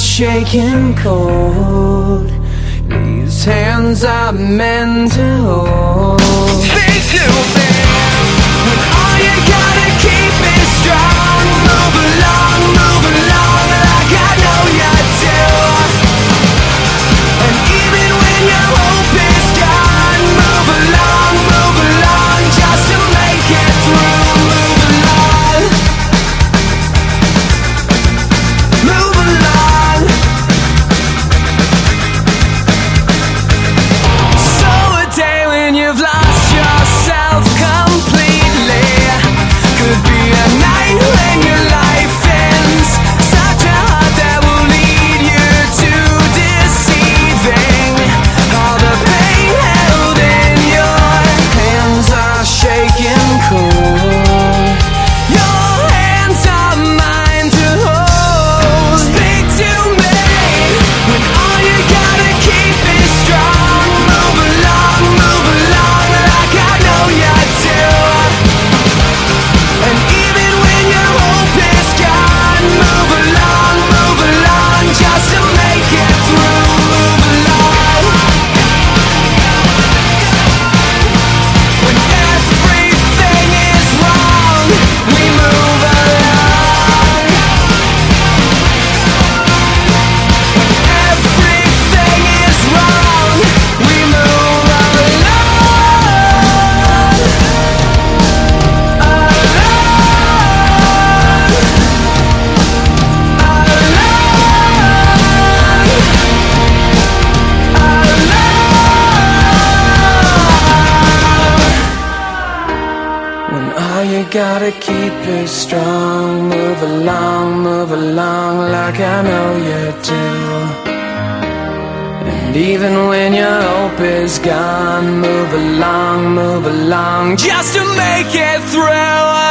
shaking cold. These hands are meant to hold. Stay tuned. gotta keep it strong. Move along, move along, like I know you do. And even when your hope is gone, move along, move along, just to make it through.